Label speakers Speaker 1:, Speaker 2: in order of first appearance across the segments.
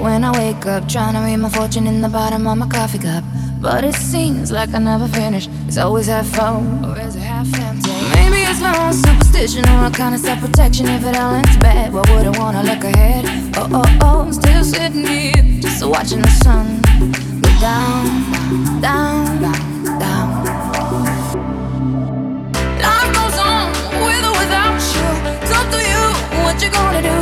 Speaker 1: woke up trying to read my fortune in the bottom of my coffee cup. But it seems like I never finish. It's always half full, or is it half empty? Maybe it's my own superstition or a kind of self protection. If it all ends bad, why would I wanna look ahead? Oh, oh, oh, still sitting here, just watching the sun go down, down, down. Life goes on with or without you. It's up to you what you gonna do.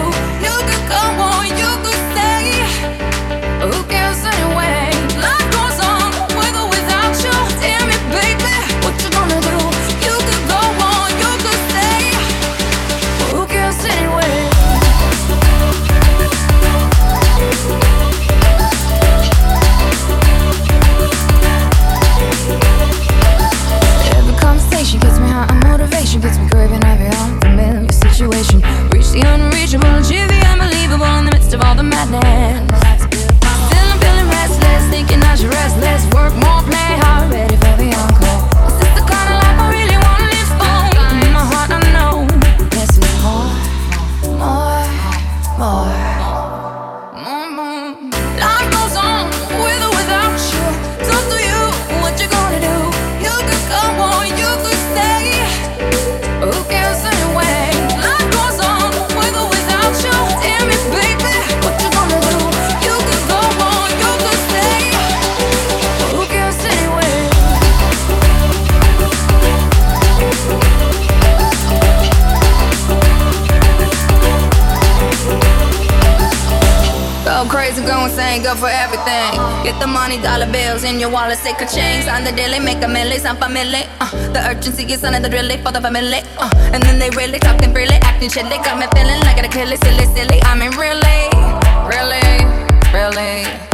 Speaker 1: Crazy, go insane, go for everything. Get the money, dollar bills in your wallet, say ka-ching. Sign the daily, make a milli, some family. Uh, the urgency is under the drill for the family. Uh, and then they really talking freely, acting shit. They got me feeling like a kill it, silly, silly. I mean, really, really, really, really, really.